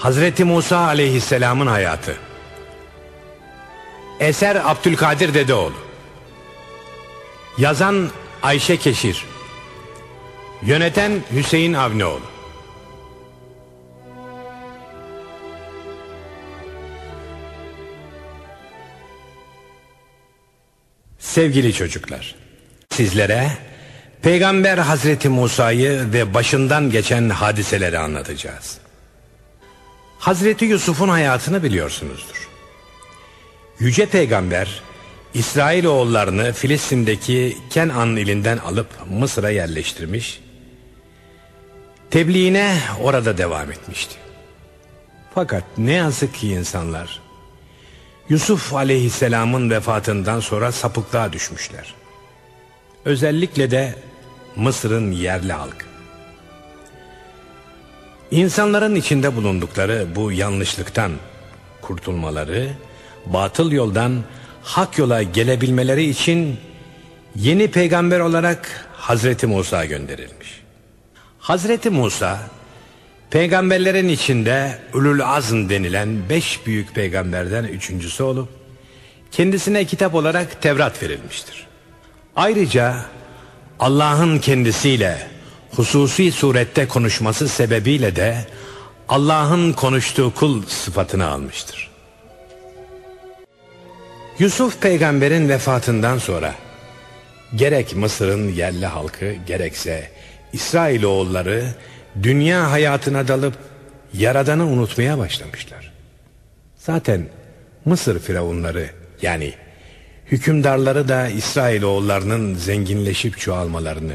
Hazreti Musa aleyhisselamın hayatı. Eser Abdülkadir Dedeoğlu. Yazan Ayşe Keşir. Yöneten Hüseyin Avnioğlu. Sevgili çocuklar Sizlere Peygamber Hazreti Musa'yı ve başından geçen hadiseleri anlatacağız. Hazreti Yusuf'un hayatını biliyorsunuzdur. Yüce Peygamber İsrail oğullarını Filistin'deki Kenan ilinden alıp Mısır'a yerleştirmiş, tebliğine orada devam etmişti. Fakat ne yazık ki insanlar Yusuf aleyhisselamın vefatından sonra sapıklığa düşmüşler. Özellikle de Mısır'ın yerli halkı. İnsanların içinde bulundukları bu yanlışlıktan kurtulmaları, batıl yoldan hak yola gelebilmeleri için yeni peygamber olarak Hazreti Musa gönderilmiş. Hazreti Musa peygamberlerin içinde Ulul Azm denilen beş büyük peygamberden üçüncüsü olup kendisine kitap olarak Tevrat verilmiştir. Ayrıca Allah'ın kendisiyle hususi surette konuşması sebebiyle de Allah'ın konuştuğu kul sıfatını almıştır. Yusuf peygamberin vefatından sonra gerek Mısır'ın yerli halkı gerekse İsrailoğulları dünya hayatına dalıp Yaradan'ı unutmaya başlamışlar. Zaten Mısır firavunları yani hükümdarları da İsrailoğullarının zenginleşip çoğalmalarını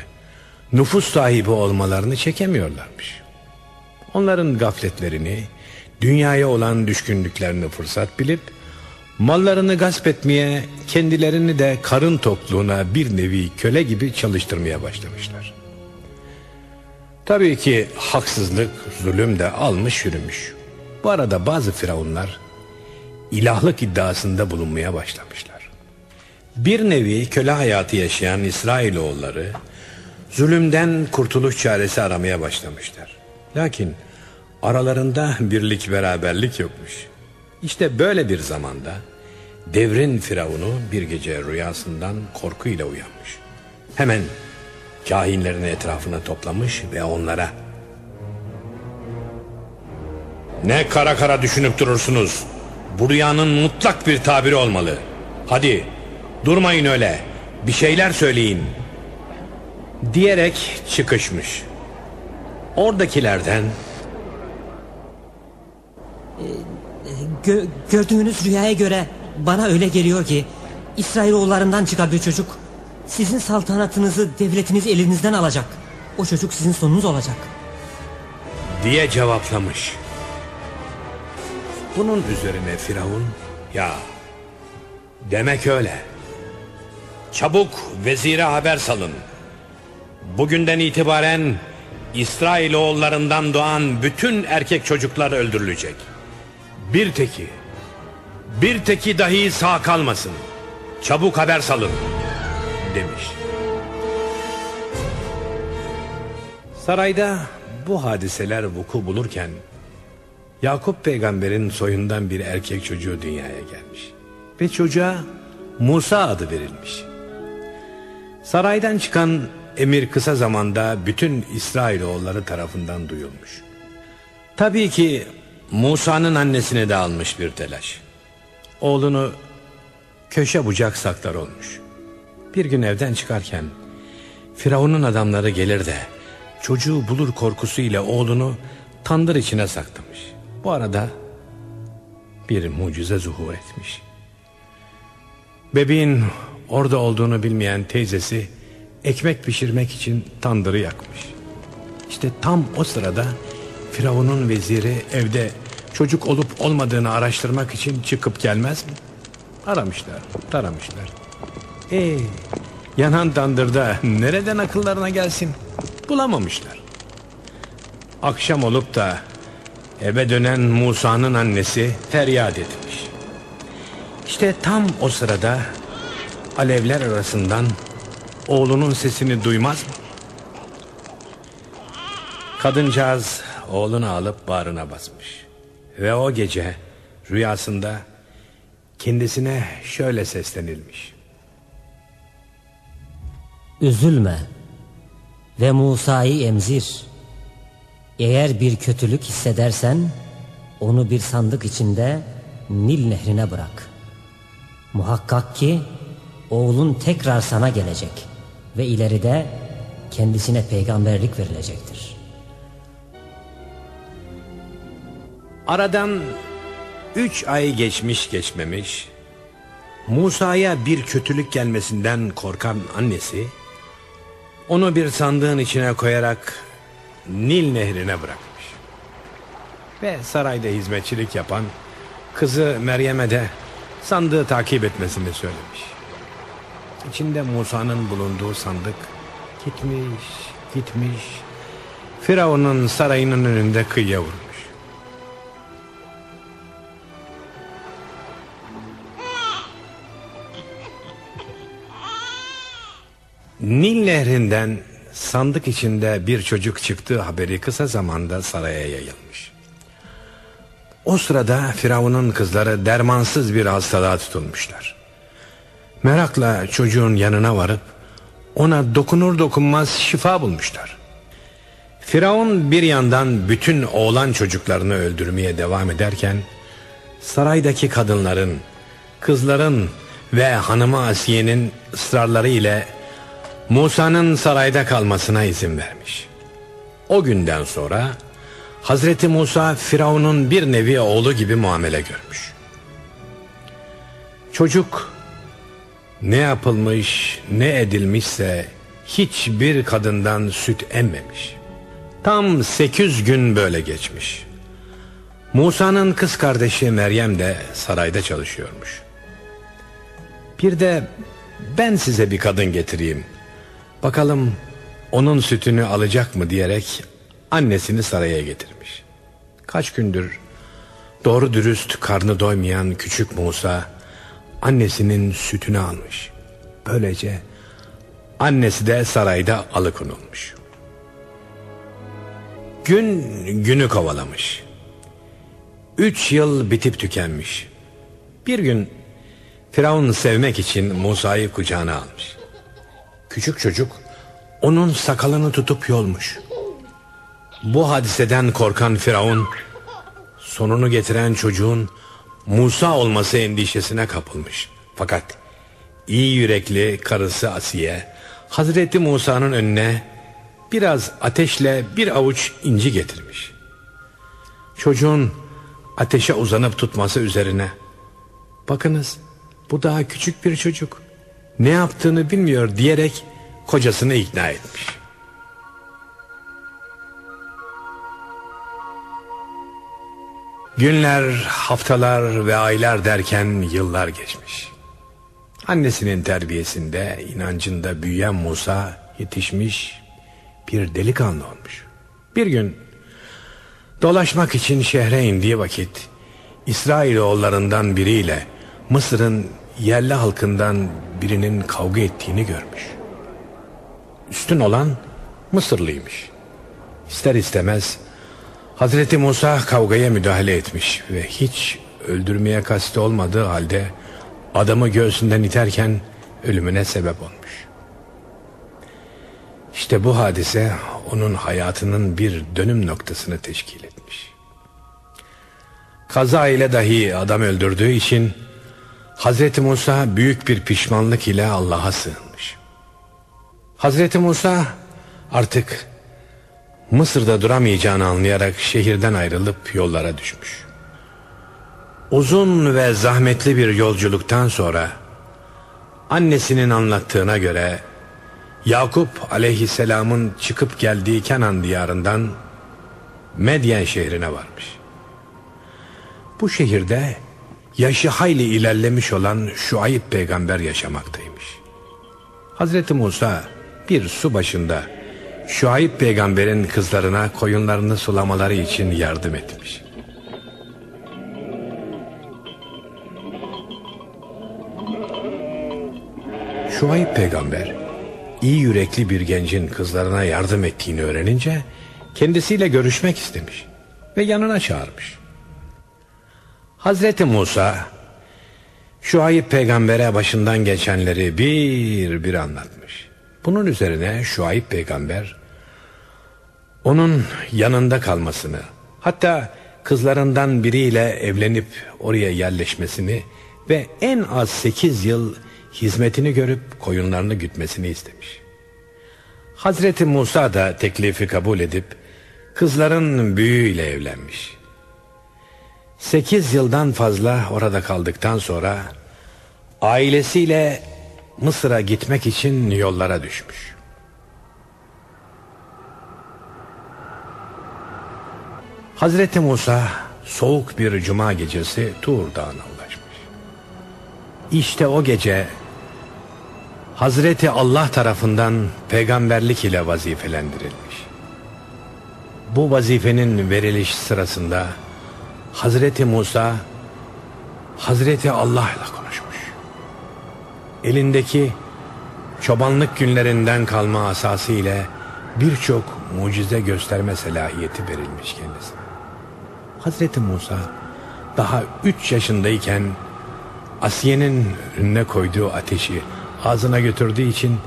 nüfus sahibi olmalarını çekemiyorlarmış. Onların gafletlerini, dünyaya olan düşkünlüklerini fırsat bilip, mallarını gasp etmeye, kendilerini de karın tokluğuna bir nevi köle gibi çalıştırmaya başlamışlar. Tabii ki haksızlık, zulüm de almış yürümüş. Bu arada bazı firavunlar ilahlık iddiasında bulunmaya başlamışlar. Bir nevi köle hayatı yaşayan İsrailoğulları zulümden kurtuluş çaresi aramaya başlamışlar. Lakin aralarında birlik beraberlik yokmuş. İşte böyle bir zamanda devrin firavunu bir gece rüyasından korkuyla uyanmış. Hemen kahinlerini etrafına toplamış ve onlara Ne kara kara düşünüp durursunuz? Bu rüyanın mutlak bir tabiri olmalı. Hadi durmayın öyle. Bir şeyler söyleyin diyerek çıkışmış. Oradakilerden Gö gördüğünüz rüyaya göre bana öyle geliyor ki İsrailoğullarından çıkan bir çocuk sizin saltanatınızı devletinizi elinizden alacak. O çocuk sizin sonunuz olacak. Diye cevaplamış. Bunun üzerine Firavun ya demek öyle. Çabuk vezire haber salın. Bugünden itibaren İsrailoğullarından doğan bütün erkek çocuklar öldürülecek. Bir teki, bir teki dahi sağ kalmasın. Çabuk haber salın demiş. Sarayda bu hadiseler vuku bulurken Yakup peygamberin soyundan bir erkek çocuğu dünyaya gelmiş. Ve çocuğa Musa adı verilmiş. Saraydan çıkan emir kısa zamanda bütün İsrailoğulları tarafından duyulmuş. Tabii ki Musa'nın annesine de almış bir telaş. Oğlunu köşe bucak saklar olmuş. Bir gün evden çıkarken Firavun'un adamları gelir de çocuğu bulur korkusuyla oğlunu tandır içine saklamış. Bu arada bir mucize zuhur etmiş. Bebeğin orada olduğunu bilmeyen teyzesi ekmek pişirmek için tandırı yakmış. İşte tam o sırada Firavun'un veziri evde çocuk olup olmadığını araştırmak için çıkıp gelmez mi? Aramışlar, taramışlar. Ee, yanan tandırda nereden akıllarına gelsin? Bulamamışlar. Akşam olup da eve dönen Musa'nın annesi feryat etmiş. İşte tam o sırada alevler arasından oğlunun sesini duymaz mı? Kadıncağız oğlunu alıp bağrına basmış. Ve o gece rüyasında kendisine şöyle seslenilmiş. Üzülme ve Musa'yı emzir. Eğer bir kötülük hissedersen onu bir sandık içinde Nil nehrine bırak. Muhakkak ki oğlun tekrar sana gelecek ve ileride kendisine peygamberlik verilecektir. Aradan üç ay geçmiş geçmemiş Musa'ya bir kötülük gelmesinden korkan annesi onu bir sandığın içine koyarak Nil nehrine bırakmış. Ve sarayda hizmetçilik yapan kızı Meryem'e de sandığı takip etmesini söylemiş. İçinde Musa'nın bulunduğu sandık gitmiş, gitmiş. Firavun'un sarayının önünde kıyıya vurmuş. Nil nehrinden sandık içinde bir çocuk çıktığı haberi kısa zamanda saraya yayılmış. O sırada Firavun'un kızları dermansız bir hastalığa tutulmuşlar. Merakla çocuğun yanına varıp ona dokunur dokunmaz şifa bulmuşlar. Firavun bir yandan bütün oğlan çocuklarını öldürmeye devam ederken saraydaki kadınların, kızların ve hanımı Asiye'nin ısrarları ile Musa'nın sarayda kalmasına izin vermiş. O günden sonra Hazreti Musa Firavun'un bir nevi oğlu gibi muamele görmüş. Çocuk ne yapılmış ne edilmişse hiçbir kadından süt emmemiş. Tam sekiz gün böyle geçmiş. Musa'nın kız kardeşi Meryem de sarayda çalışıyormuş. Bir de ben size bir kadın getireyim Bakalım onun sütünü alacak mı diyerek annesini saraya getirmiş. Kaç gündür doğru dürüst karnı doymayan küçük Musa annesinin sütünü almış. Böylece annesi de sarayda alıkonulmuş. Gün günü kovalamış. Üç yıl bitip tükenmiş. Bir gün Firavun sevmek için Musa'yı kucağına almış. Küçük çocuk onun sakalını tutup yolmuş. Bu hadiseden korkan Firavun sonunu getiren çocuğun Musa olması endişesine kapılmış. Fakat iyi yürekli karısı Asiye Hazreti Musa'nın önüne biraz ateşle bir avuç inci getirmiş. Çocuğun ateşe uzanıp tutması üzerine bakınız bu daha küçük bir çocuk ne yaptığını bilmiyor diyerek kocasını ikna etmiş. Günler, haftalar ve aylar derken yıllar geçmiş. Annesinin terbiyesinde, inancında büyüyen Musa yetişmiş bir delikanlı olmuş. Bir gün dolaşmak için şehre indiği vakit İsrailoğullarından biriyle Mısır'ın yerli halkından birinin kavga ettiğini görmüş. Üstün olan Mısırlıymış. İster istemez Hazreti Musa kavgaya müdahale etmiş ve hiç öldürmeye kasti olmadığı halde adamı göğsünden iterken ölümüne sebep olmuş. İşte bu hadise onun hayatının bir dönüm noktasını teşkil etmiş. Kaza ile dahi adam öldürdüğü için Hazreti Musa büyük bir pişmanlık ile Allah'a sığınmış. Hazreti Musa artık Mısır'da duramayacağını anlayarak şehirden ayrılıp yollara düşmüş. Uzun ve zahmetli bir yolculuktan sonra annesinin anlattığına göre Yakup aleyhisselamın çıkıp geldiği Kenan diyarından Medyen şehrine varmış. Bu şehirde yaşı hayli ilerlemiş olan Şuayb peygamber yaşamaktaymış. Hazreti Musa bir su başında Şuayb peygamberin kızlarına koyunlarını sulamaları için yardım etmiş. Şuayb peygamber iyi yürekli bir gencin kızlarına yardım ettiğini öğrenince kendisiyle görüşmek istemiş ve yanına çağırmış. Hazreti Musa Şuayb peygambere başından geçenleri bir bir anlatmış. Bunun üzerine Şuayb peygamber onun yanında kalmasını hatta kızlarından biriyle evlenip oraya yerleşmesini ve en az sekiz yıl hizmetini görüp koyunlarını gütmesini istemiş. Hazreti Musa da teklifi kabul edip kızların büyüğüyle evlenmiş. Sekiz yıldan fazla orada kaldıktan sonra ailesiyle Mısır'a gitmek için yollara düşmüş. Hazreti Musa soğuk bir cuma gecesi Tur Dağı'na ulaşmış. İşte o gece Hazreti Allah tarafından peygamberlik ile vazifelendirilmiş. Bu vazifenin veriliş sırasında Hazreti Musa Hazreti Allah ile konuşmuş. Elindeki çobanlık günlerinden kalma asası ile birçok mucize gösterme selahiyeti verilmiş kendisine. Hazreti Musa daha üç yaşındayken Asiye'nin önüne koyduğu ateşi ağzına götürdüğü için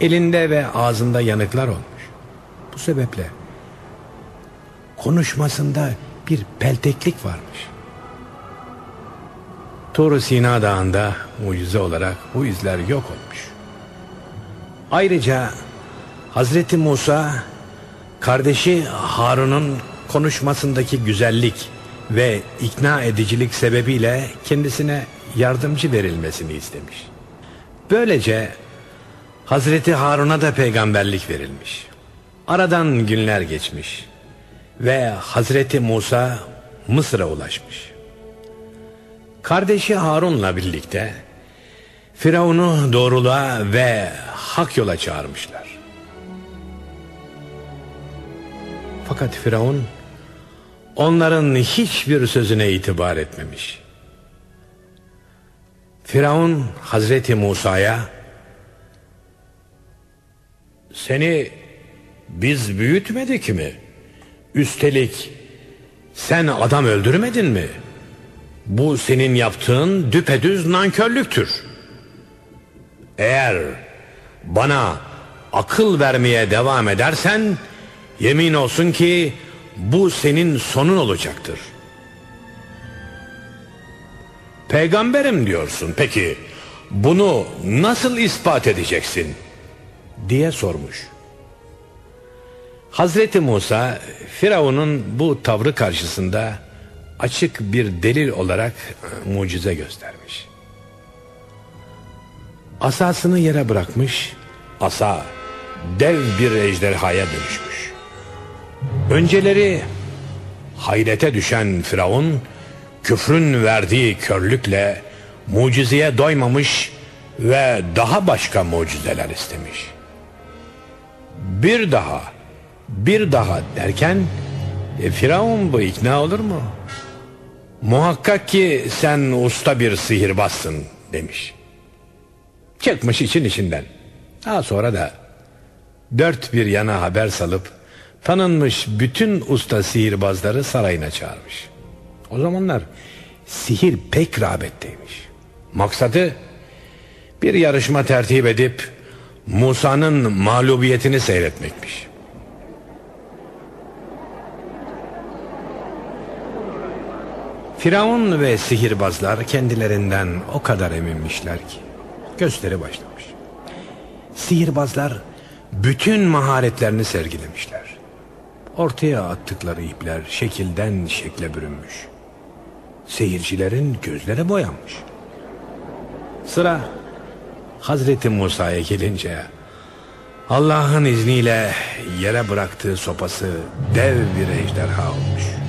elinde ve ağzında yanıklar olmuş. Bu sebeple konuşmasında bir pelteklik varmış. Tur Sina Dağı'nda mucize olarak bu izler yok olmuş. Ayrıca Hazreti Musa kardeşi Harun'un konuşmasındaki güzellik ve ikna edicilik sebebiyle kendisine yardımcı verilmesini istemiş. Böylece Hazreti Harun'a da peygamberlik verilmiş. Aradan günler geçmiş ve Hazreti Musa Mısır'a ulaşmış. Kardeşi Harun'la birlikte Firavun'u doğruluğa ve hak yola çağırmışlar. Fakat Firavun onların hiçbir sözüne itibar etmemiş. Firavun Hazreti Musa'ya seni biz büyütmedik mi? Üstelik sen adam öldürmedin mi? Bu senin yaptığın düpedüz nankörlüktür. Eğer bana akıl vermeye devam edersen yemin olsun ki bu senin sonun olacaktır. Peygamberim diyorsun peki bunu nasıl ispat edeceksin diye sormuş. Hazreti Musa Firavun'un bu tavrı karşısında açık bir delil olarak e, mucize göstermiş. Asasını yere bırakmış, asa dev bir ejderhaya dönüşmüş. Önceleri hayrete düşen Firavun küfrün verdiği körlükle mucizeye doymamış ve daha başka mucizeler istemiş. Bir daha, bir daha derken e, Firavun bu ikna olur mu? Muhakkak ki sen usta bir sihirbazsın demiş. Çıkmış için içinden. Daha sonra da dört bir yana haber salıp tanınmış bütün usta sihirbazları sarayına çağırmış. O zamanlar sihir pek rağbetteymiş. Maksadı bir yarışma tertip edip Musa'nın mağlubiyetini seyretmekmiş. Firavun ve sihirbazlar kendilerinden o kadar eminmişler ki gösteri başlamış. Sihirbazlar bütün maharetlerini sergilemişler. Ortaya attıkları ipler şekilden şekle bürünmüş. Seyircilerin gözleri boyanmış. Sıra Hazreti Musa'ya gelince Allah'ın izniyle yere bıraktığı sopası dev bir ejderha olmuş.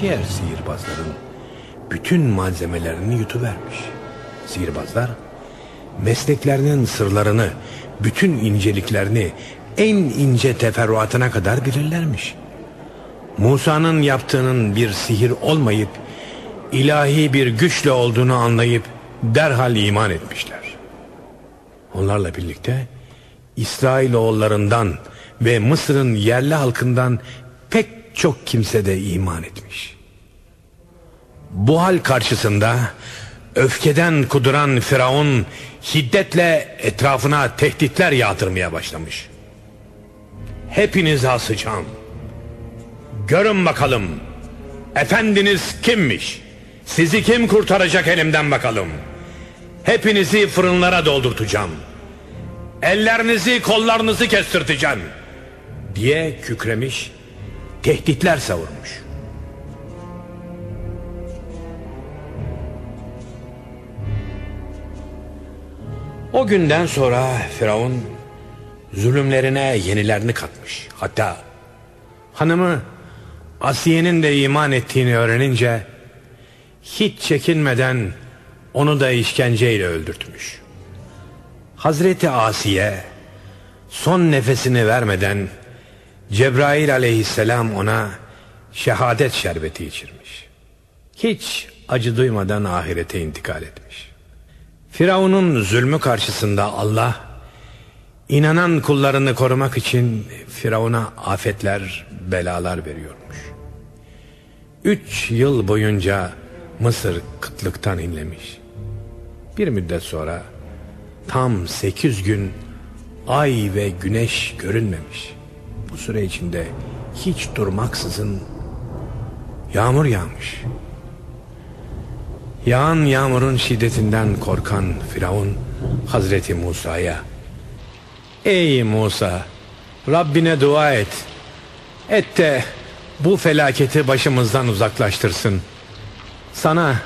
Diğer sihirbazların bütün malzemelerini yutuvermiş. Sihirbazlar mesleklerinin sırlarını, bütün inceliklerini en ince teferruatına kadar bilirlermiş. Musa'nın yaptığının bir sihir olmayıp ilahi bir güçle olduğunu anlayıp derhal iman etmişler. Onlarla birlikte İsrailoğullarından ve Mısır'ın yerli halkından pek çok kimse de iman etmiş. Bu hal karşısında öfkeden kuduran Firavun şiddetle etrafına tehditler yağdırmaya başlamış. Hepinizi asacağım. Görün bakalım. Efendiniz kimmiş? Sizi kim kurtaracak elimden bakalım. Hepinizi fırınlara doldurtacağım. Ellerinizi kollarınızı kestirteceğim. Diye kükremiş, tehditler savurmuş. O günden sonra Firavun zulümlerine yenilerini katmış. Hatta hanımı Asiye'nin de iman ettiğini öğrenince hiç çekinmeden onu da işkenceyle öldürtmüş. Hazreti Asiye son nefesini vermeden Cebrail aleyhisselam ona şehadet şerbeti içirmiş. Hiç acı duymadan ahirete intikal etmiş. Firavun'un zulmü karşısında Allah inanan kullarını korumak için Firavun'a afetler, belalar veriyormuş. Üç yıl boyunca Mısır kıtlıktan inlemiş. Bir müddet sonra tam sekiz gün ay ve güneş görünmemiş. Bu süre içinde hiç durmaksızın yağmur yağmış. Yağan yağmurun şiddetinden korkan Firavun Hazreti Musa'ya Ey Musa Rabbine dua et Et de bu felaketi başımızdan uzaklaştırsın Sana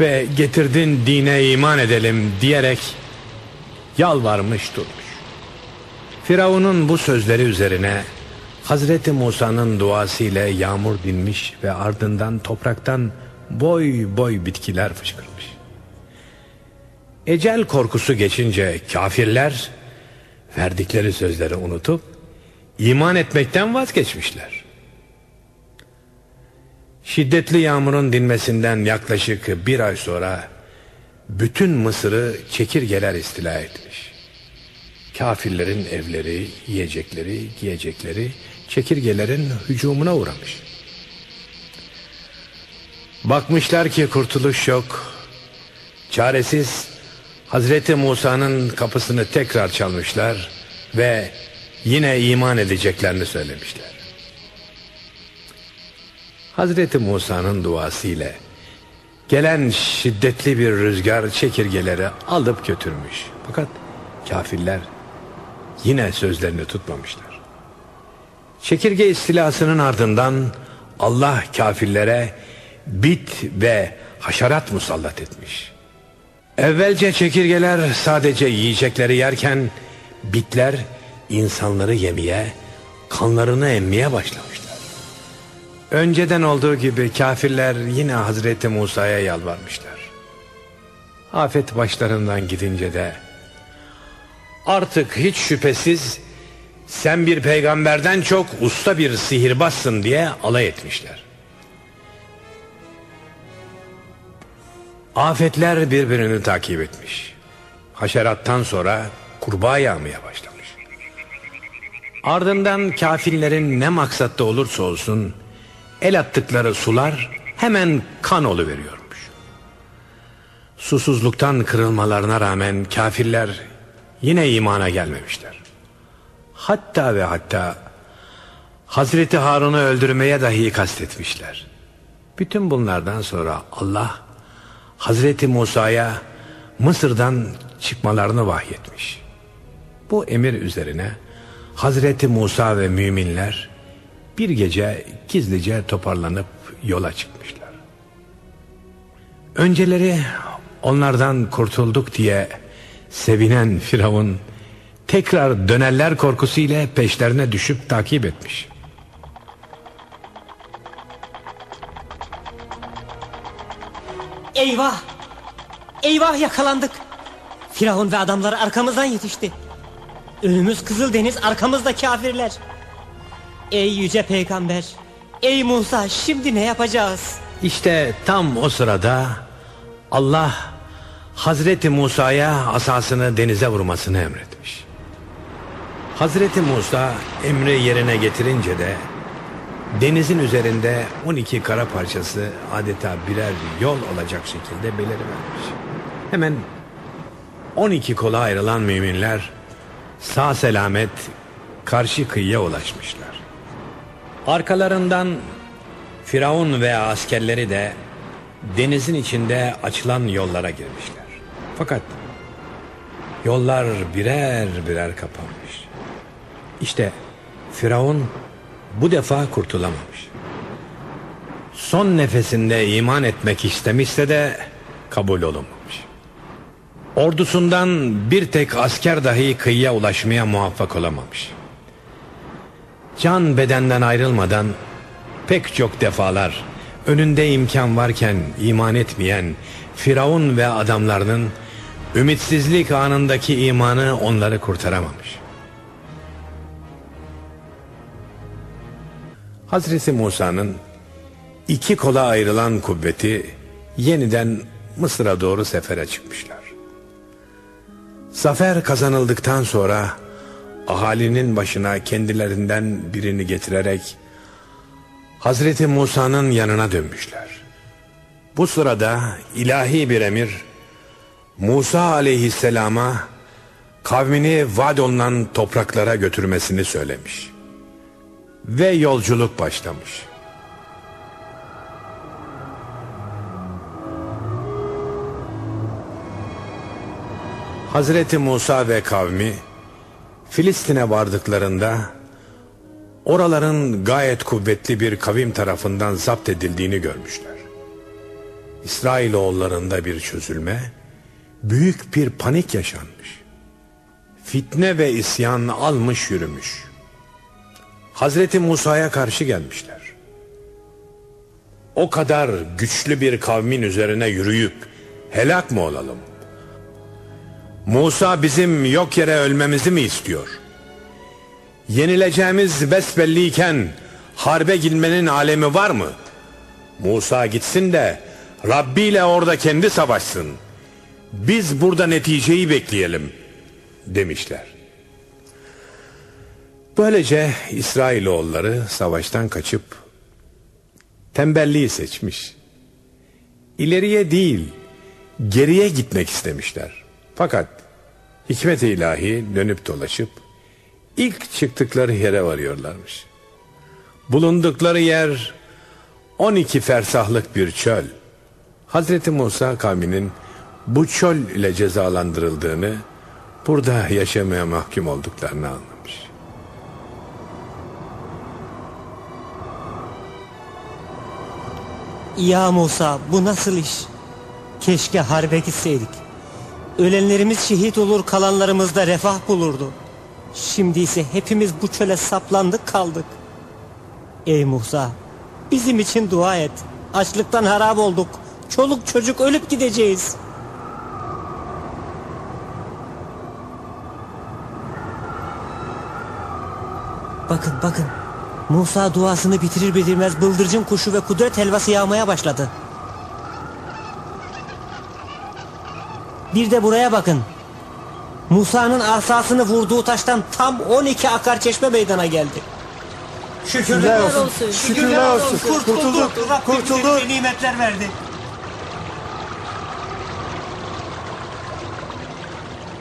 ve getirdin dine iman edelim diyerek yalvarmış durmuş. Firavun'un bu sözleri üzerine Hazreti Musa'nın duası ile yağmur dinmiş ve ardından topraktan boy boy bitkiler fışkırmış. Ecel korkusu geçince kafirler verdikleri sözleri unutup iman etmekten vazgeçmişler. Şiddetli yağmurun dinmesinden yaklaşık bir ay sonra bütün Mısır'ı çekirgeler istila etmiş. Kafirlerin evleri, yiyecekleri, giyecekleri çekirgelerin hücumuna uğramış. Bakmışlar ki kurtuluş yok. Çaresiz Hazreti Musa'nın kapısını tekrar çalmışlar ve yine iman edeceklerini söylemişler. Hazreti Musa'nın duası ile gelen şiddetli bir rüzgar çekirgeleri alıp götürmüş. Fakat kafirler yine sözlerini tutmamışlar. Çekirge istilasının ardından Allah kafirlere bit ve haşerat musallat etmiş. Evvelce çekirgeler sadece yiyecekleri yerken bitler insanları yemeye, kanlarını emmeye başlamışlar. Önceden olduğu gibi kafirler yine Hazreti Musa'ya yalvarmışlar. Afet başlarından gidince de artık hiç şüphesiz sen bir peygamberden çok usta bir sihirbazsın diye alay etmişler. Afetler birbirini takip etmiş. Haşerattan sonra kurbağa yağmaya başlamış. Ardından kafirlerin ne maksatta olursa olsun el attıkları sular hemen kan oluveriyormuş. Susuzluktan kırılmalarına rağmen kafirler yine imana gelmemişler. Hatta ve hatta Hazreti Harun'u öldürmeye dahi kastetmişler. Bütün bunlardan sonra Allah Hazreti Musa'ya Mısır'dan çıkmalarını vahyetmiş. Bu emir üzerine Hazreti Musa ve müminler bir gece gizlice toparlanıp yola çıkmışlar. Önceleri onlardan kurtulduk diye sevinen Firavun tekrar dönerler korkusuyla peşlerine düşüp takip etmiş. Eyvah! Eyvah yakalandık. Firavun ve adamları arkamızdan yetişti. Önümüz Kızıldeniz arkamızda kafirler. Ey yüce peygamber. Ey Musa şimdi ne yapacağız? İşte tam o sırada Allah Hazreti Musa'ya asasını denize vurmasını emretmiş. Hazreti Musa emri yerine getirince de denizin üzerinde 12 kara parçası adeta birer yol olacak şekilde belirivermiş. Hemen 12 kola ayrılan müminler sağ selamet karşı kıyıya ulaşmışlar. Arkalarından Firavun ve askerleri de denizin içinde açılan yollara girmişler. Fakat yollar birer birer kapanmış. İşte Firavun bu defa kurtulamamış. Son nefesinde iman etmek istemişse de kabul olunmamış. Ordusundan bir tek asker dahi kıyıya ulaşmaya muvaffak olamamış. Can bedenden ayrılmadan pek çok defalar önünde imkan varken iman etmeyen Firavun ve adamlarının ümitsizlik anındaki imanı onları kurtaramamış. Hazreti Musa'nın iki kola ayrılan kuvveti yeniden Mısır'a doğru sefere çıkmışlar. Zafer kazanıldıktan sonra ahalinin başına kendilerinden birini getirerek Hazreti Musa'nın yanına dönmüşler. Bu sırada ilahi bir emir Musa aleyhisselama kavmini vaad olunan topraklara götürmesini söylemiş. Ve yolculuk başlamış. Hazreti Musa ve kavmi Filistin'e vardıklarında oraların gayet kuvvetli bir kavim tarafından zapt edildiğini görmüşler. İsrailoğullarında bir çözülme, büyük bir panik yaşanmış. Fitne ve isyan almış yürümüş. Hazreti Musa'ya karşı gelmişler. O kadar güçlü bir kavmin üzerine yürüyüp helak mı olalım? Musa bizim yok yere ölmemizi mi istiyor? Yenileceğimiz besbelliyken harbe girmenin alemi var mı? Musa gitsin de Rabbi ile orada kendi savaşsın. Biz burada neticeyi bekleyelim demişler. Böylece İsrailoğulları savaştan kaçıp tembelliği seçmiş. İleriye değil, geriye gitmek istemişler. Fakat hikmet ilahi dönüp dolaşıp ilk çıktıkları yere varıyorlarmış. Bulundukları yer 12 fersahlık bir çöl. Hazreti Musa kavminin bu çöl ile cezalandırıldığını, burada yaşamaya mahkum olduklarını anlamış. Ya Musa bu nasıl iş? Keşke harbe gitseydik. Ölenlerimiz şehit olur kalanlarımız da refah bulurdu. Şimdi ise hepimiz bu çöle saplandık kaldık. Ey Musa bizim için dua et. Açlıktan harap olduk. Çoluk çocuk ölüp gideceğiz. Bakın bakın. Musa duasını bitirir bitirmez bıldırcın kuşu ve kudret helvası yağmaya başladı. Bir de buraya bakın. Musa'nın asasını vurduğu taştan tam 12 akar çeşme meydana geldi. Şükürler olsun. Şükürler olsun. Kurtulduk. Rabbim bize nimetler verdi.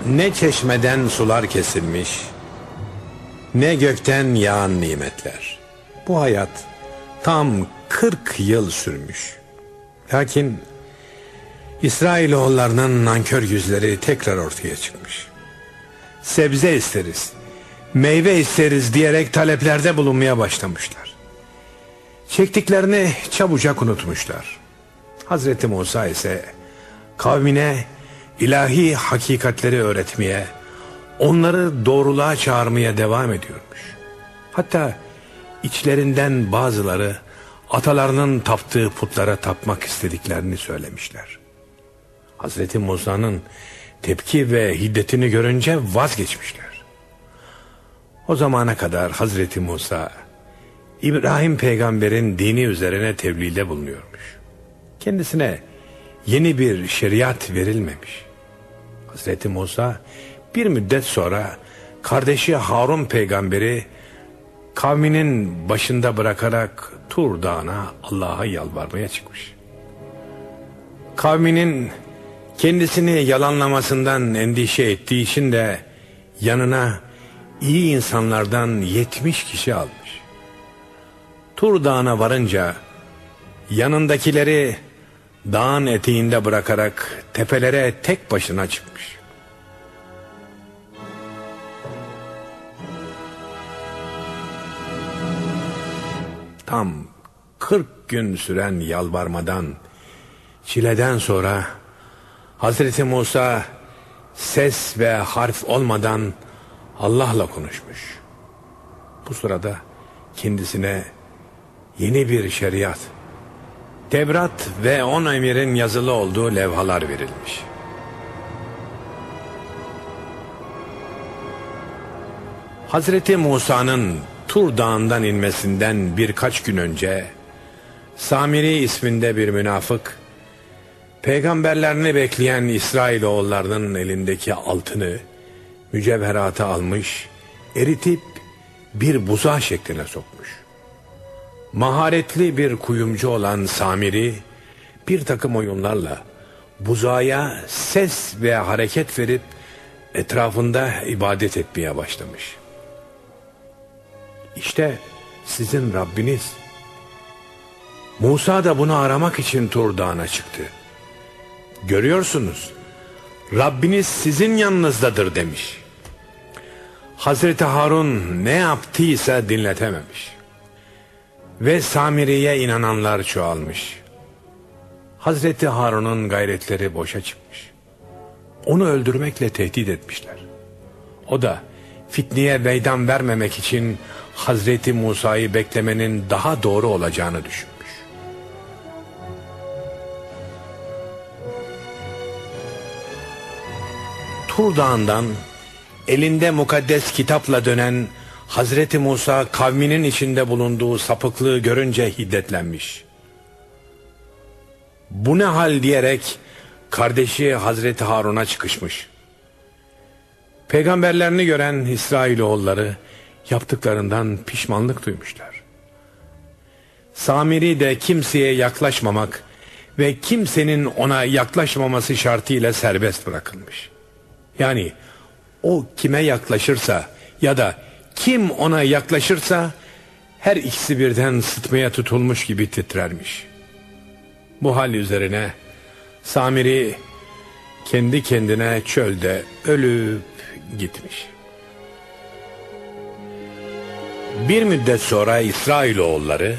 Ne çeşmeden sular kesilmiş, ne gökten yağan nimetler. Bu hayat tam 40 yıl sürmüş. Lakin İsrailoğullarının nankör yüzleri tekrar ortaya çıkmış. Sebze isteriz, meyve isteriz diyerek taleplerde bulunmaya başlamışlar. Çektiklerini çabucak unutmuşlar. Hazreti Musa ise kavmine ilahi hakikatleri öğretmeye, onları doğruluğa çağırmaya devam ediyormuş. Hatta içlerinden bazıları atalarının taptığı putlara tapmak istediklerini söylemişler. Hazreti Musa'nın tepki ve hiddetini görünce vazgeçmişler. O zamana kadar Hazreti Musa İbrahim peygamberin dini üzerine tebliğde bulunuyormuş. Kendisine yeni bir şeriat verilmemiş. Hazreti Musa bir müddet sonra kardeşi Harun peygamberi kavminin başında bırakarak Tur Dağı'na Allah'a yalvarmaya çıkmış. Kavminin kendisini yalanlamasından endişe ettiği için de yanına iyi insanlardan yetmiş kişi almış. Tur Dağı'na varınca yanındakileri dağın eteğinde bırakarak tepelere tek başına çıkmış. Tam 40 gün süren yalvarmadan, çileden sonra Hazreti Musa ses ve harf olmadan Allah'la konuşmuş. Bu sırada kendisine yeni bir şeriat, Tevrat ve on emirin yazılı olduğu levhalar verilmiş. Hazreti Musa'nın Tur Dağı'ndan inmesinden birkaç gün önce Samiri isminde bir münafık peygamberlerini bekleyen İsrailoğullarının elindeki altını mücevheratı almış eritip bir buza şekline sokmuş. Maharetli bir kuyumcu olan Samiri bir takım oyunlarla buzaya ses ve hareket verip etrafında ibadet etmeye başlamış. İşte sizin Rabbiniz. Musa da bunu aramak için Tur Dağı'na çıktı. Görüyorsunuz, Rabbiniz sizin yanınızdadır demiş. Hazreti Harun ne yaptıysa dinletememiş. Ve Samiri'ye inananlar çoğalmış. Hazreti Harun'un gayretleri boşa çıkmış. Onu öldürmekle tehdit etmişler. O da fitneye meydan vermemek için Hazreti Musa'yı beklemenin daha doğru olacağını düşünmüş. Tur Dağı'ndan elinde mukaddes kitapla dönen Hazreti Musa kavminin içinde bulunduğu sapıklığı görünce hiddetlenmiş. Bu ne hal diyerek kardeşi Hazreti Harun'a çıkışmış. Peygamberlerini gören İsrailoğulları yaptıklarından pişmanlık duymuşlar. Samiri de kimseye yaklaşmamak ve kimsenin ona yaklaşmaması şartıyla serbest bırakılmış. Yani o kime yaklaşırsa ya da kim ona yaklaşırsa her ikisi birden sıtmaya tutulmuş gibi titrermiş. Bu hal üzerine Samiri kendi kendine çölde ölüp gitmiş. Bir müddet sonra İsrailoğulları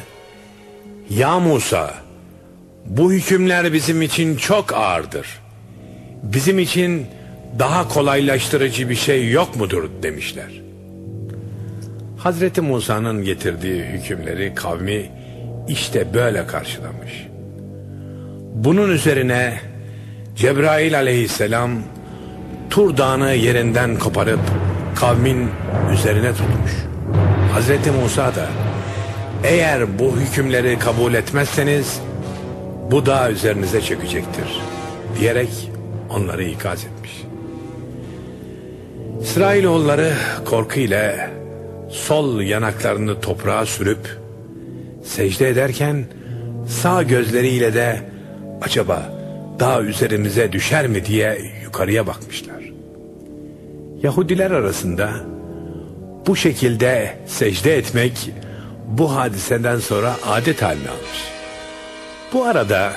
Ya Musa bu hükümler bizim için çok ağırdır. Bizim için daha kolaylaştırıcı bir şey yok mudur demişler. Hazreti Musa'nın getirdiği hükümleri kavmi işte böyle karşılamış. Bunun üzerine Cebrail aleyhisselam Tur Dağı'nı yerinden koparıp kavmin üzerine tutmuş. Hazreti Musa da eğer bu hükümleri kabul etmezseniz bu dağ üzerinize çökecektir diyerek onları ikaz etmiş. İsrailoğulları korkuyla sol yanaklarını toprağa sürüp secde ederken sağ gözleriyle de acaba dağ üzerimize düşer mi diye yukarıya bakmışlar. Yahudiler arasında bu şekilde secde etmek bu hadiseden sonra adet haline almış. Bu arada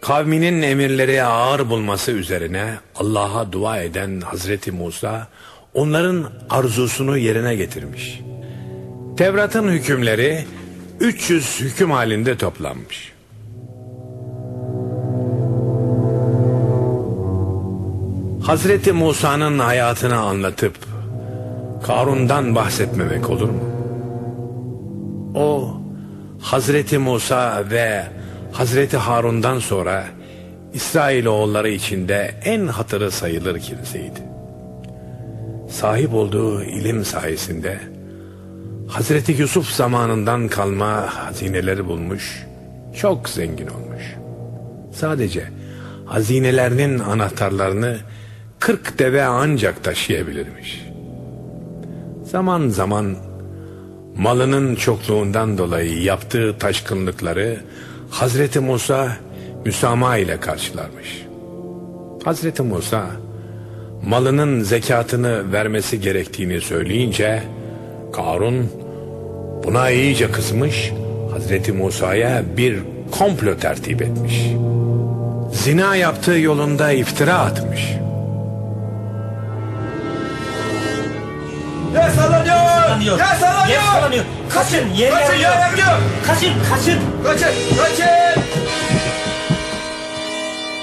kavminin emirleri ağır bulması üzerine Allah'a dua eden Hazreti Musa onların arzusunu yerine getirmiş. Tevrat'ın hükümleri 300 hüküm halinde toplanmış. Hazreti Musa'nın hayatını anlatıp Karun'dan bahsetmemek olur mu? O Hazreti Musa ve Hazreti Harun'dan sonra İsrailoğulları içinde en hatırı sayılır kimseydi. Sahip olduğu ilim sayesinde Hazreti Yusuf zamanından kalma hazineleri bulmuş, çok zengin olmuş. Sadece hazinelerinin anahtarlarını 40 deve ancak taşıyabilirmiş. Zaman zaman malının çokluğundan dolayı yaptığı taşkınlıkları Hazreti Musa müsamaha ile karşılarmış. Hazreti Musa malının zekatını vermesi gerektiğini söyleyince Karun buna iyice kızmış Hazreti Musa'ya bir komplo tertip etmiş. Zina yaptığı yolunda iftira atmış. Yer sallanıyor. Yer sallanıyor. Kaçın, yer Kaçın yarılıyor. yer yarılıyor. Kaçın kaçın. Kaçın kaçın.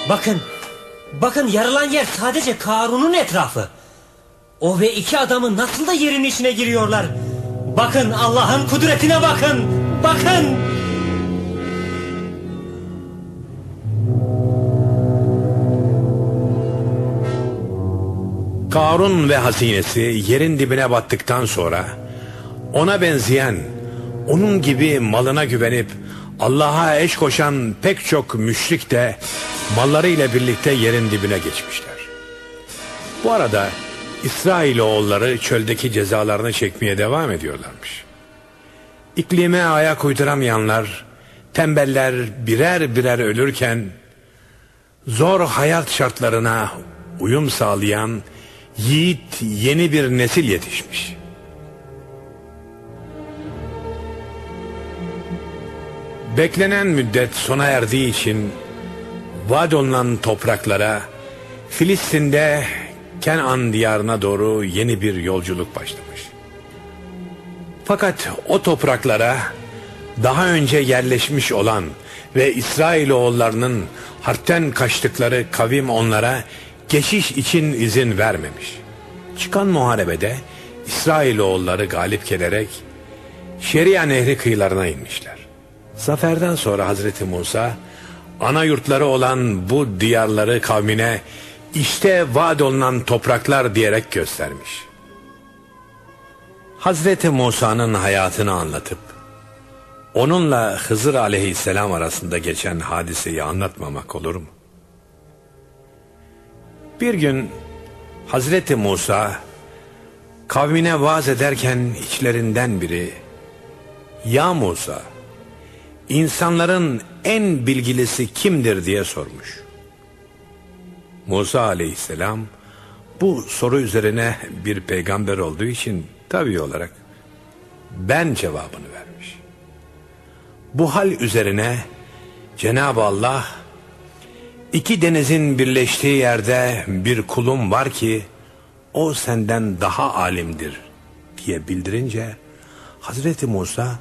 Bakın. Bakın yarılan yer sadece Karun'un etrafı. O ve iki adamı nasıl da yerin içine giriyorlar. Bakın Allah'ın kudretine bakın. Bakın. Karun ve hazinesi yerin dibine battıktan sonra ona benzeyen, onun gibi malına güvenip Allah'a eş koşan pek çok müşrik de mallarıyla birlikte yerin dibine geçmişler. Bu arada İsrailoğulları çöldeki cezalarını çekmeye devam ediyorlarmış. İklime ayak uyduramayanlar, tembeller birer birer ölürken zor hayat şartlarına uyum sağlayan yiğit yeni bir nesil yetişmiş. Beklenen müddet sona erdiği için vaad olunan topraklara Filistin'de Kenan diyarına doğru yeni bir yolculuk başlamış. Fakat o topraklara daha önce yerleşmiş olan ve İsrailoğullarının harpten kaçtıkları kavim onlara geçiş için izin vermemiş. Çıkan muharebede İsrailoğulları galip gelerek Şeria Nehri kıyılarına inmişler. Zaferden sonra Hazreti Musa ana yurtları olan bu diyarları kavmine işte vaat olunan topraklar diyerek göstermiş. Hazreti Musa'nın hayatını anlatıp onunla Hızır aleyhisselam arasında geçen hadiseyi anlatmamak olur mu? Bir gün Hazreti Musa kavmine vaaz ederken içlerinden biri Ya Musa insanların en bilgilisi kimdir diye sormuş. Musa aleyhisselam bu soru üzerine bir peygamber olduğu için tabi olarak ben cevabını vermiş. Bu hal üzerine Cenab-ı Allah iki denizin birleştiği yerde bir kulum var ki o senden daha alimdir diye bildirince Hazreti Musa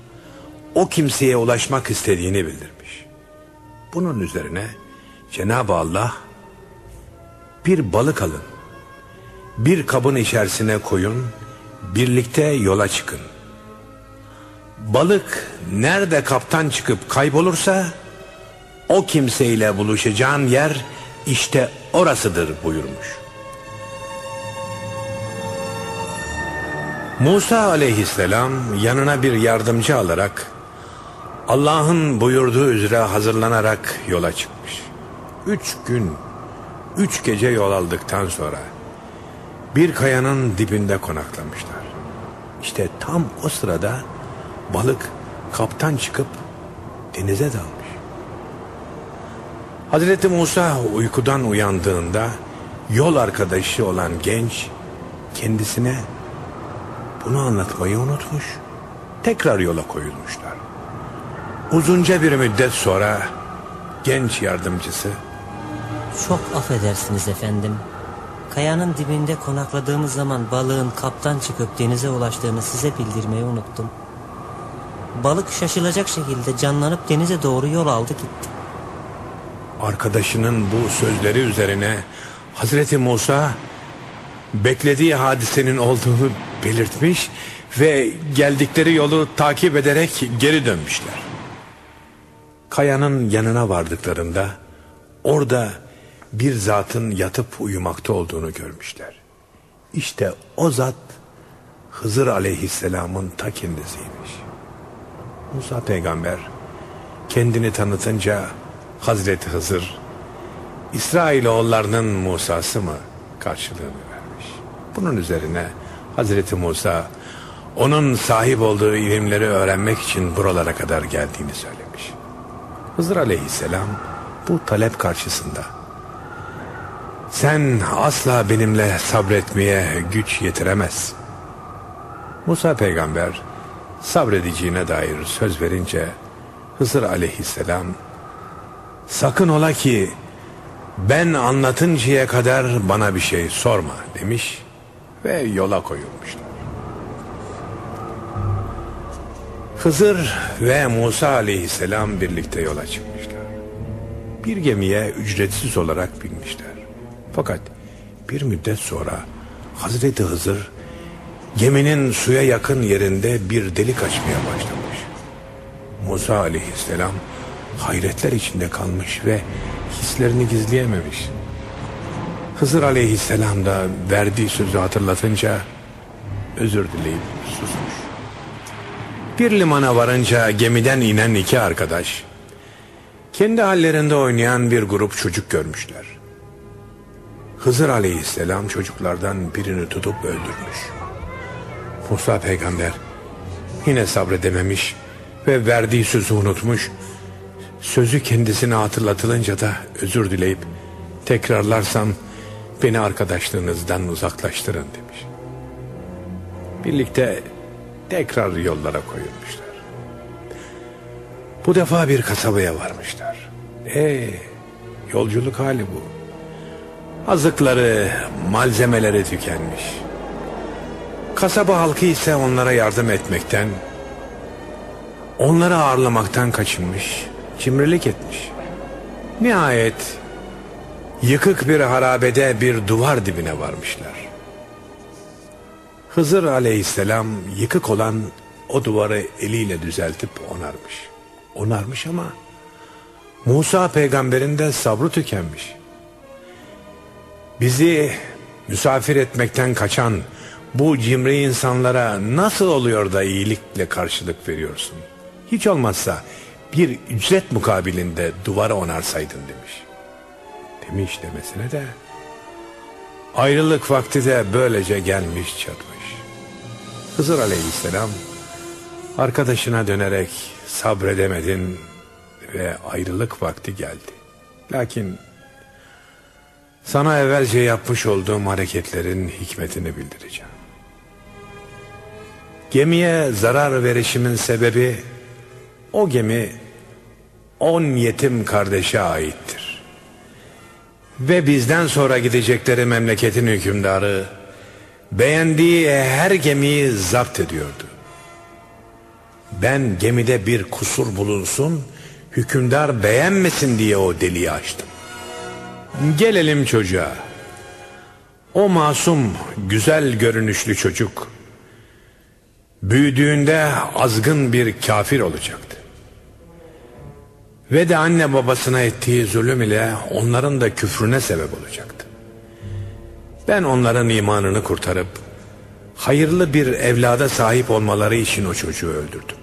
o kimseye ulaşmak istediğini bildirmiş. Bunun üzerine Cenab-ı Allah bir balık alın. Bir kabın içerisine koyun. Birlikte yola çıkın. Balık nerede kaptan çıkıp kaybolursa o kimseyle buluşacağın yer işte orasıdır buyurmuş. Musa aleyhisselam yanına bir yardımcı alarak Allah'ın buyurduğu üzere hazırlanarak yola çıkmış. Üç gün, üç gece yol aldıktan sonra bir kayanın dibinde konaklamışlar. İşte tam o sırada balık kaptan çıkıp denize dalmış. Hazreti Musa uykudan uyandığında yol arkadaşı olan genç kendisine bunu anlatmayı unutmuş. Tekrar yola koyulmuşlar. Uzunca bir müddet sonra genç yardımcısı Çok affedersiniz efendim. Kayanın dibinde konakladığımız zaman balığın kaptan çıkıp denize ulaştığını size bildirmeyi unuttum. Balık şaşılacak şekilde canlanıp denize doğru yol aldı gitti. Arkadaşının bu sözleri üzerine Hazreti Musa beklediği hadisenin olduğunu belirtmiş ve geldikleri yolu takip ederek geri dönmüşler. Kayanın yanına vardıklarında orada bir zatın yatıp uyumakta olduğunu görmüşler. İşte o zat Hızır aleyhisselamın ta kendisiymiş. Musa peygamber kendini tanıtınca Hazreti Hızır İsrailoğullarının Musa'sı mı karşılığını vermiş. Bunun üzerine Hazreti Musa onun sahip olduğu ilimleri öğrenmek için buralara kadar geldiğini söylemiş. Hızır aleyhisselam bu talep karşısında sen asla benimle sabretmeye güç yetiremez. Musa peygamber sabredeceğine dair söz verince Hızır aleyhisselam sakın ola ki ben anlatıncaya kadar bana bir şey sorma demiş ve yola koyulmuşlar. Hızır ve Musa aleyhisselam birlikte yola çıkmışlar. Bir gemiye ücretsiz olarak binmişler. Fakat bir müddet sonra Hazreti Hızır geminin suya yakın yerinde bir delik açmaya başlamış. Musa aleyhisselam hayretler içinde kalmış ve hislerini gizleyememiş. Hızır aleyhisselam da verdiği sözü hatırlatınca özür dileyip susmuş. Bir limana varınca gemiden inen iki arkadaş kendi hallerinde oynayan bir grup çocuk görmüşler. Hızır aleyhisselam çocuklardan birini tutup öldürmüş. Musa peygamber yine sabredememiş ve verdiği sözü unutmuş. Sözü kendisine hatırlatılınca da özür dileyip tekrarlarsam beni arkadaşlığınızdan uzaklaştırın demiş. Birlikte tekrar yollara koyulmuşlar. Bu defa bir kasabaya varmışlar. E yolculuk hali bu. Azıkları, malzemeleri tükenmiş. Kasaba halkı ise onlara yardım etmekten, onları ağırlamaktan kaçınmış, cimrilik etmiş. Nihayet yıkık bir harabede bir duvar dibine varmışlar. Hızır aleyhisselam yıkık olan o duvarı eliyle düzeltip onarmış. Onarmış ama Musa peygamberin de sabrı tükenmiş. Bizi misafir etmekten kaçan bu cimri insanlara nasıl oluyor da iyilikle karşılık veriyorsun? Hiç olmazsa bir ücret mukabilinde duvara onarsaydın demiş. Demiş demesine de ayrılık vakti de böylece gelmiş çatmış. Hızır aleyhisselam arkadaşına dönerek sabredemedin ve ayrılık vakti geldi. Lakin sana evvelce yapmış olduğum hareketlerin hikmetini bildireceğim. Gemiye zarar verişimin sebebi o gemi on yetim kardeşe aittir. Ve bizden sonra gidecekleri memleketin hükümdarı beğendiği her gemiyi zapt ediyordu. Ben gemide bir kusur bulunsun, hükümdar beğenmesin diye o deliği açtım. Gelelim çocuğa. O masum, güzel görünüşlü çocuk büyüdüğünde azgın bir kafir olacaktı. Ve de anne babasına ettiği zulüm ile onların da küfrüne sebep olacaktı. Ben onların imanını kurtarıp hayırlı bir evlada sahip olmaları için o çocuğu öldürdüm.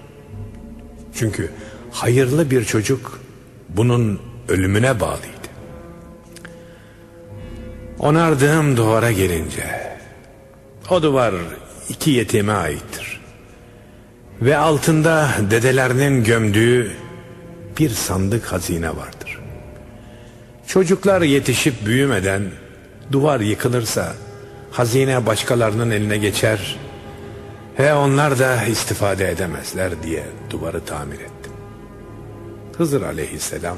Çünkü hayırlı bir çocuk bunun ölümüne bağlıydı. Onardığım duvara gelince o duvar iki yetime aittir. Ve altında dedelerinin gömdüğü bir sandık hazine vardır. Çocuklar yetişip büyümeden duvar yıkılırsa hazine başkalarının eline geçer ve onlar da istifade edemezler diye duvarı tamir ettim. Hızır aleyhisselam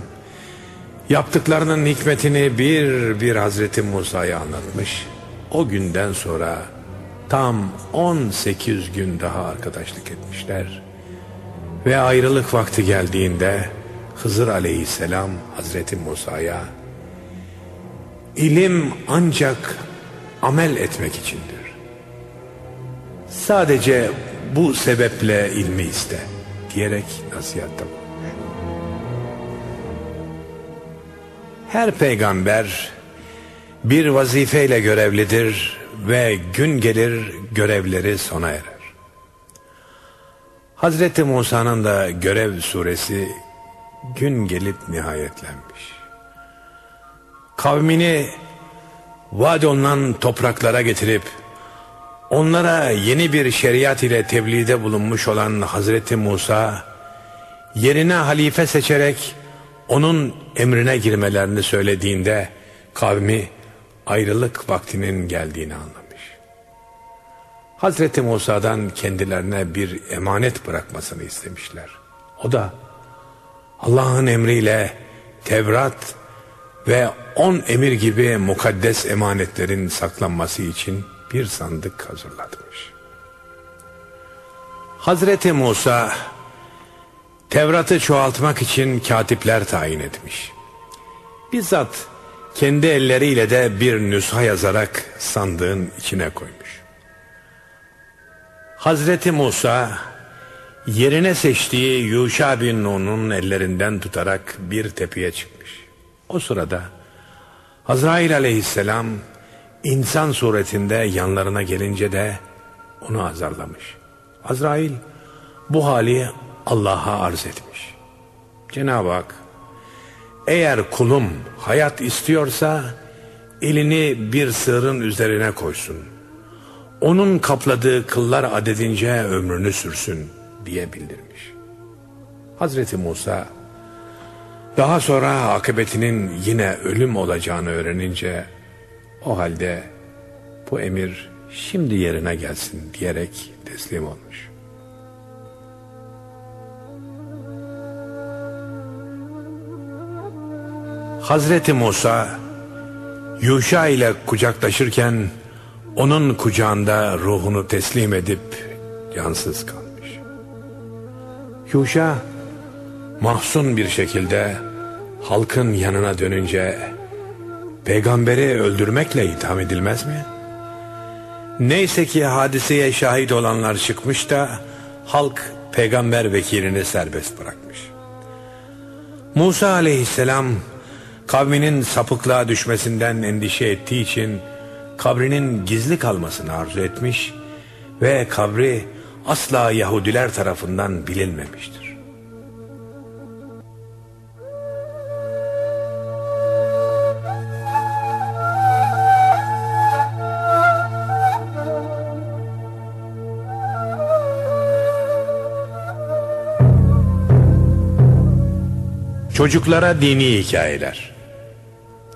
yaptıklarının hikmetini bir bir Hazreti Musa'ya anlatmış. O günden sonra tam 18 gün daha arkadaşlık etmişler. Ve ayrılık vakti geldiğinde Hızır aleyhisselam Hazreti Musa'ya ilim ancak amel etmek içindir. Sadece bu sebeple ilmi iste diyerek nasihatta. Her peygamber bir vazifeyle görevlidir ve gün gelir görevleri sona erer. Hazreti Musa'nın da görev suresi gün gelip nihayetlenmiş. Kavmini vaad olunan topraklara getirip Onlara yeni bir şeriat ile tebliğde bulunmuş olan Hazreti Musa yerine halife seçerek onun emrine girmelerini söylediğinde kavmi ayrılık vaktinin geldiğini anlamış. Hazreti Musa'dan kendilerine bir emanet bırakmasını istemişler. O da Allah'ın emriyle Tevrat ve on emir gibi mukaddes emanetlerin saklanması için bir sandık hazırlatmış. Hazreti Musa Tevrat'ı çoğaltmak için katipler tayin etmiş. Bizzat kendi elleriyle de bir nüsha yazarak sandığın içine koymuş. Hazreti Musa yerine seçtiği Yuşa bin Nun'un ellerinden tutarak bir tepeye çıkmış. O sırada Azrail aleyhisselam insan suretinde yanlarına gelince de onu azarlamış. Azrail bu hali Allah'a arz etmiş. Cenab-ı Hak eğer kulum hayat istiyorsa elini bir sığırın üzerine koysun. Onun kapladığı kıllar adedince ömrünü sürsün diye bildirmiş. Hazreti Musa daha sonra akıbetinin yine ölüm olacağını öğrenince o halde bu emir şimdi yerine gelsin diyerek teslim olmuş. Hazreti Musa Yuşa ile kucaklaşırken onun kucağında ruhunu teslim edip cansız kalmış. Yuşa mahzun bir şekilde halkın yanına dönünce peygamberi öldürmekle itham edilmez mi? Neyse ki hadiseye şahit olanlar çıkmış da halk peygamber vekilini serbest bırakmış. Musa aleyhisselam kavminin sapıklığa düşmesinden endişe ettiği için kabrinin gizli kalmasını arzu etmiş ve kabri asla Yahudiler tarafından bilinmemiştir. Çocuklara dini hikayeler